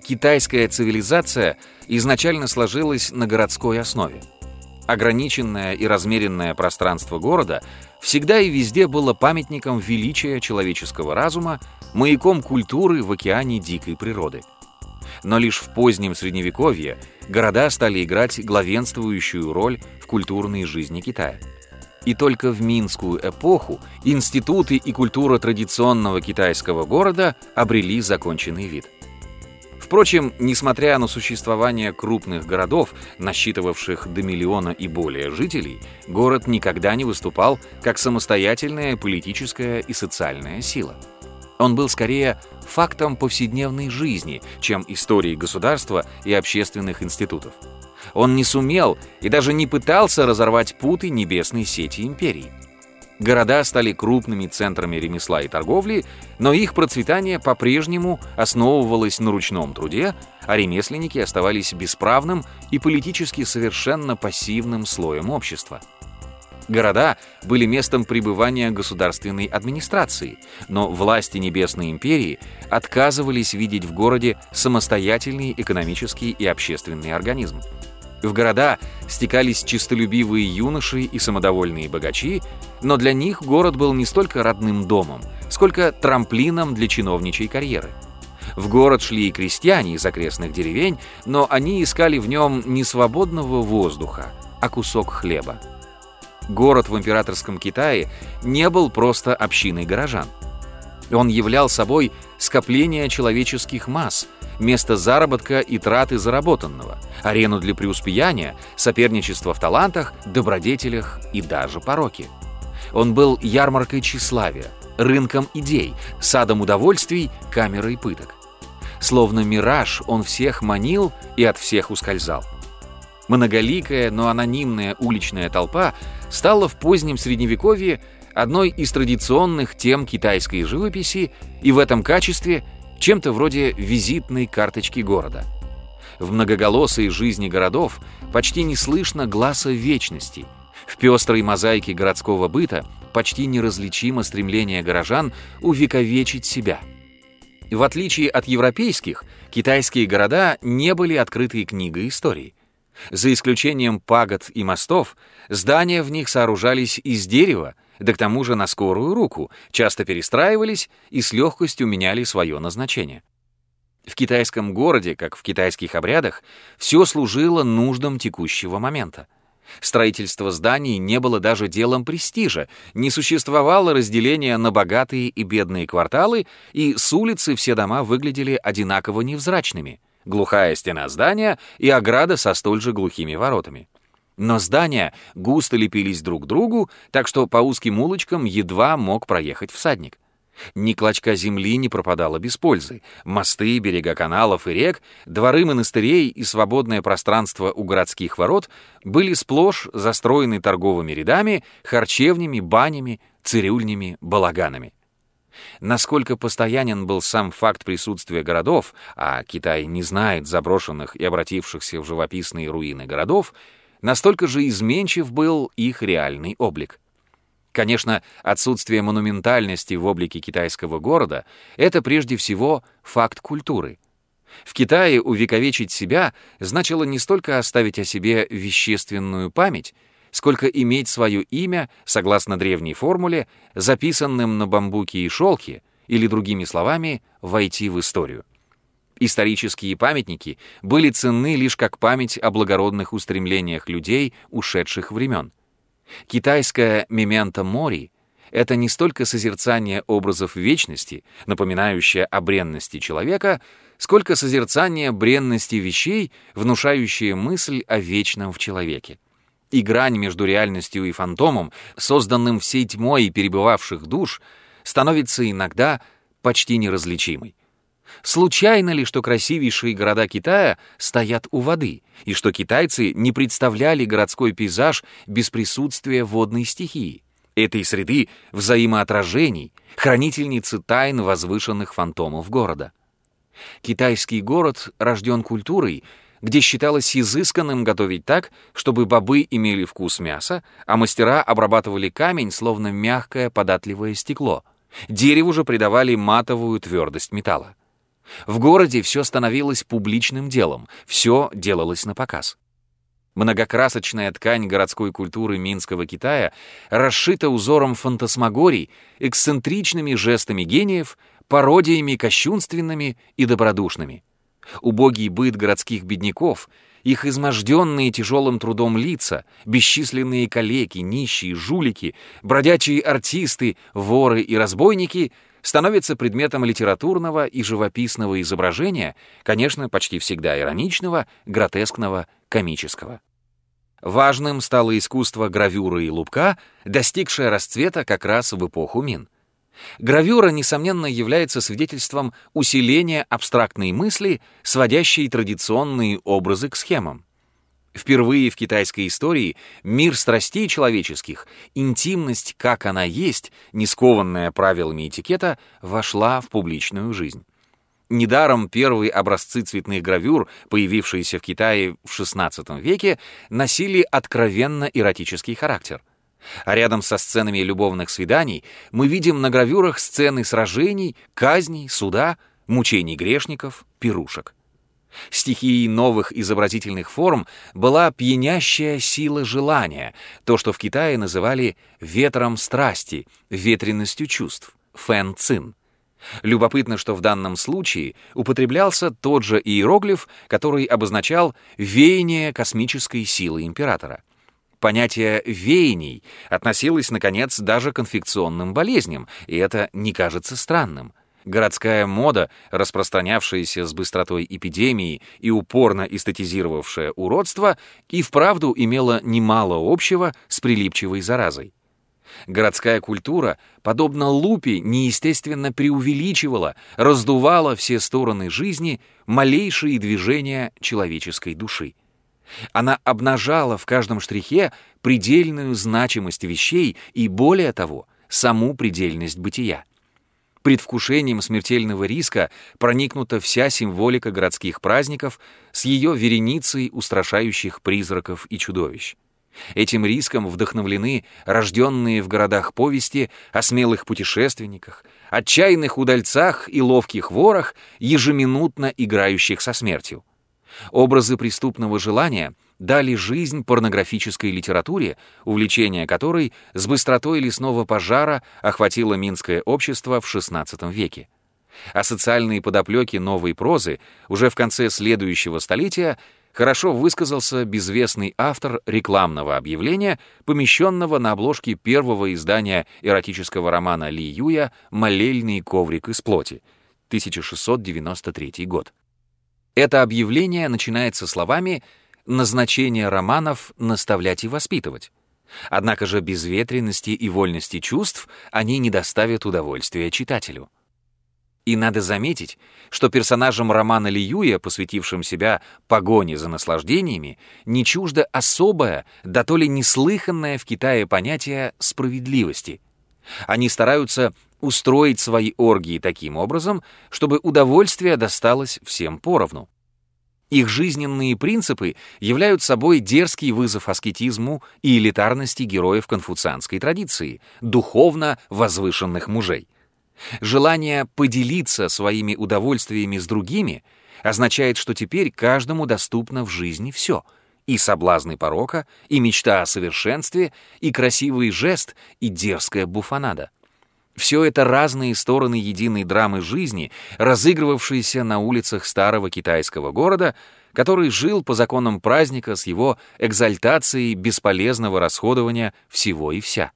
Китайская цивилизация изначально сложилась на городской основе. Ограниченное и размеренное пространство города всегда и везде было памятником величия человеческого разума, маяком культуры в океане дикой природы. Но лишь в позднем Средневековье города стали играть главенствующую роль в культурной жизни Китая. И только в Минскую эпоху институты и культура традиционного китайского города обрели законченный вид – Впрочем, несмотря на существование крупных городов, насчитывавших до миллиона и более жителей, город никогда не выступал как самостоятельная политическая и социальная сила. Он был скорее фактом повседневной жизни, чем историей государства и общественных институтов. Он не сумел и даже не пытался разорвать путы небесной сети империи. Города стали крупными центрами ремесла и торговли, но их процветание по-прежнему основывалось на ручном труде, а ремесленники оставались бесправным и политически совершенно пассивным слоем общества. Города были местом пребывания государственной администрации, но власти Небесной империи отказывались видеть в городе самостоятельный экономический и общественный организм. В города стекались чистолюбивые юноши и самодовольные богачи, но для них город был не столько родным домом, сколько трамплином для чиновничьей карьеры. В город шли и крестьяне из окрестных деревень, но они искали в нем не свободного воздуха, а кусок хлеба. Город в императорском Китае не был просто общиной горожан. Он являл собой скопление человеческих масс – место заработка и траты заработанного, арену для преуспеяния, соперничество в талантах, добродетелях и даже пороке. Он был ярмаркой тщеславия, рынком идей, садом удовольствий, камерой пыток. Словно мираж он всех манил и от всех ускользал. Многоликая, но анонимная уличная толпа стала в позднем Средневековье одной из традиционных тем китайской живописи и в этом качестве – чем-то вроде визитной карточки города. В многоголосой жизни городов почти не слышно глаза вечности. В пестрой мозаике городского быта почти неразличимо стремление горожан увековечить себя. В отличие от европейских, китайские города не были открытой книгой истории. За исключением пагод и мостов, здания в них сооружались из дерева, да к тому же на скорую руку, часто перестраивались и с легкостью меняли свое назначение. В китайском городе, как в китайских обрядах, все служило нуждам текущего момента. Строительство зданий не было даже делом престижа, не существовало разделения на богатые и бедные кварталы, и с улицы все дома выглядели одинаково невзрачными. Глухая стена здания и ограда со столь же глухими воротами. Но здания густо лепились друг к другу, так что по узким улочкам едва мог проехать всадник. Ни клочка земли не пропадало без пользы. Мосты, берега каналов и рек, дворы монастырей и свободное пространство у городских ворот были сплошь застроены торговыми рядами, харчевнями, банями, цирюльнями, балаганами. Насколько постоянен был сам факт присутствия городов, а Китай не знает заброшенных и обратившихся в живописные руины городов, настолько же изменчив был их реальный облик. Конечно, отсутствие монументальности в облике китайского города — это прежде всего факт культуры. В Китае увековечить себя значило не столько оставить о себе вещественную память, сколько иметь свое имя, согласно древней формуле, записанным на бамбуке и шелке, или, другими словами, войти в историю. Исторические памятники были ценны лишь как память о благородных устремлениях людей ушедших времен. Китайская «мементо мори» — это не столько созерцание образов вечности, напоминающее о бренности человека, сколько созерцание бренности вещей, внушающее мысль о вечном в человеке. И грань между реальностью и фантомом, созданным всей тьмой и перебывавших душ, становится иногда почти неразличимой. Случайно ли, что красивейшие города Китая стоят у воды, и что китайцы не представляли городской пейзаж без присутствия водной стихии, этой среды взаимоотражений, хранительницы тайн возвышенных фантомов города? Китайский город рожден культурой, где считалось изысканным готовить так, чтобы бобы имели вкус мяса, а мастера обрабатывали камень, словно мягкое податливое стекло. Дереву же придавали матовую твердость металла. В городе все становилось публичным делом, все делалось на показ. Многокрасочная ткань городской культуры Минского Китая расшита узором фантасмагорий, эксцентричными жестами гениев, пародиями кощунственными и добродушными. Убогий быт городских бедняков, их изможденные тяжелым трудом лица, бесчисленные калеки, нищие, жулики, бродячие артисты, воры и разбойники — становится предметом литературного и живописного изображения, конечно, почти всегда ироничного, гротескного, комического. Важным стало искусство гравюры и лупка, достигшее расцвета как раз в эпоху Мин. Гравюра, несомненно, является свидетельством усиления абстрактной мысли, сводящей традиционные образы к схемам. Впервые в китайской истории мир страстей человеческих, интимность, как она есть, не скованная правилами этикета, вошла в публичную жизнь. Недаром первые образцы цветных гравюр, появившиеся в Китае в XVI веке, носили откровенно эротический характер. А рядом со сценами любовных свиданий мы видим на гравюрах сцены сражений, казней, суда, мучений грешников, пирушек. Стихией новых изобразительных форм была пьянящая сила желания, то, что в Китае называли «ветром страсти», «ветренностью чувств», «фэн цин». Любопытно, что в данном случае употреблялся тот же иероглиф, который обозначал веяние космической силы императора. Понятие «веяний» относилось, наконец, даже к инфекционным болезням, и это не кажется странным. Городская мода, распространявшаяся с быстротой эпидемии и упорно эстетизировавшая уродство, и вправду имела немало общего с прилипчивой заразой. Городская культура, подобно лупе, неестественно преувеличивала, раздувала все стороны жизни, малейшие движения человеческой души. Она обнажала в каждом штрихе предельную значимость вещей и, более того, саму предельность бытия. Предвкушением смертельного риска проникнута вся символика городских праздников с ее вереницей устрашающих призраков и чудовищ. Этим риском вдохновлены рожденные в городах повести о смелых путешественниках, отчаянных удальцах и ловких ворах, ежеминутно играющих со смертью. Образы преступного желания — дали жизнь порнографической литературе, увлечение которой с быстротой лесного пожара охватило минское общество в XVI веке. А социальные подоплеки новой прозы уже в конце следующего столетия хорошо высказался безвестный автор рекламного объявления, помещенного на обложке первого издания эротического романа Ли Юя «Молельный коврик из плоти» 1693 год. Это объявление начинается словами назначение романов — наставлять и воспитывать. Однако же без ветренности и вольности чувств они не доставят удовольствия читателю. И надо заметить, что персонажам романа Лиюя, посвятившим себя погоне за наслаждениями, не чуждо особое, да то ли неслыханное в Китае понятие справедливости. Они стараются устроить свои оргии таким образом, чтобы удовольствие досталось всем поровну. Их жизненные принципы являют собой дерзкий вызов аскетизму и элитарности героев конфуцианской традиции, духовно возвышенных мужей. Желание поделиться своими удовольствиями с другими означает, что теперь каждому доступно в жизни все — и соблазны порока, и мечта о совершенстве, и красивый жест, и дерзкая буфанада — все это разные стороны единой драмы жизни, разыгрывавшиеся на улицах старого китайского города, который жил по законам праздника с его экзальтацией бесполезного расходования всего и вся.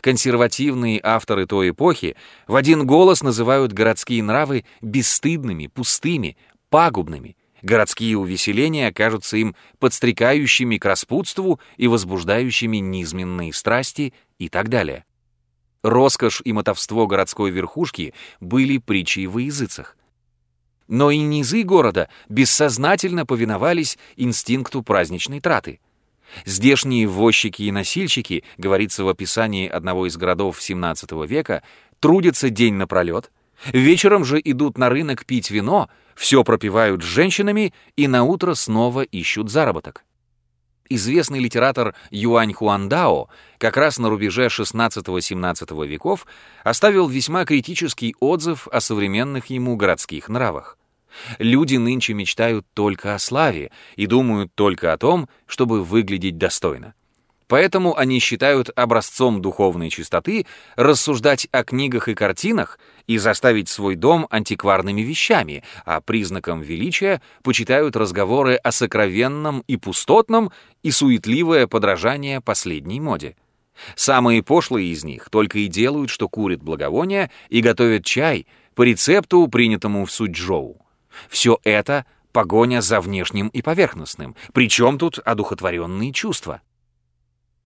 Консервативные авторы той эпохи в один голос называют городские нравы бесстыдными, пустыми, пагубными. Городские увеселения кажутся им подстрекающими к распутству и возбуждающими низменные страсти и так далее. Роскошь и мотовство городской верхушки были притчей во языцах. Но и низы города бессознательно повиновались инстинкту праздничной траты. Здешние возчики и носильщики, говорится в описании одного из городов XVII века, трудятся день напролет, вечером же идут на рынок пить вино, все пропивают с женщинами и на утро снова ищут заработок. Известный литератор Юань Хуандао как раз на рубеже XVI-XVII веков оставил весьма критический отзыв о современных ему городских нравах. Люди нынче мечтают только о славе и думают только о том, чтобы выглядеть достойно. Поэтому они считают образцом духовной чистоты рассуждать о книгах и картинах и заставить свой дом антикварными вещами, а признаком величия почитают разговоры о сокровенном и пустотном и суетливое подражание последней моде. Самые пошлые из них только и делают, что курят благовония и готовят чай по рецепту, принятому в Суджоу. Все это — погоня за внешним и поверхностным. Причем тут одухотворенные чувства?